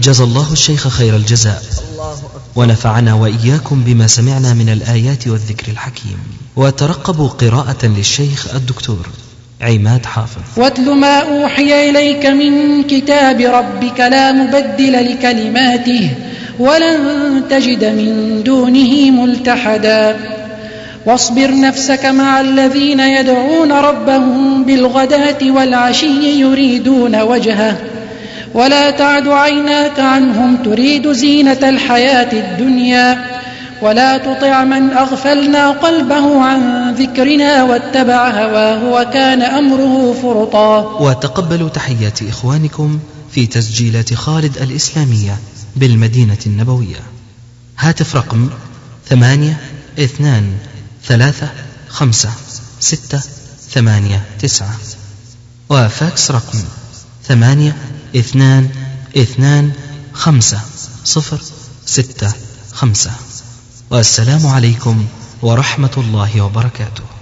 جزى الله الشيخ خير الجزاء. ونفعنا وإياكم بما سمعنا من الآيات والذكر الحكيم. وترقبوا قراءة للشيخ الدكتور عماد حافظ. واتل ما أوحي إليك من كتاب ربك لا مبدل لكلماته ولن تجد من دونه ملتحدا. واصبر نفسك مع الذين يدعون ربهم بالغداة والعشي يريدون وجهه. ولا تعد عيناك عنهم تريد زينة الحياة الدنيا. ولا تطع من أغفلنا قلبه عن ذكرنا واتبع هواه وكان أمره فرطا. وتقبلوا تحيات إخوانكم في تسجيلات خالد الإسلامية بالمدينة النبوية. هاتف رقم ثمانية اثنان ثلاثة خمسة ستة ثمانية تسعة. وفاكس رقم ثمانية اثنان اثنان خمسة صفر ستة خمسة. والسلام عليكم ورحمة الله وبركاته.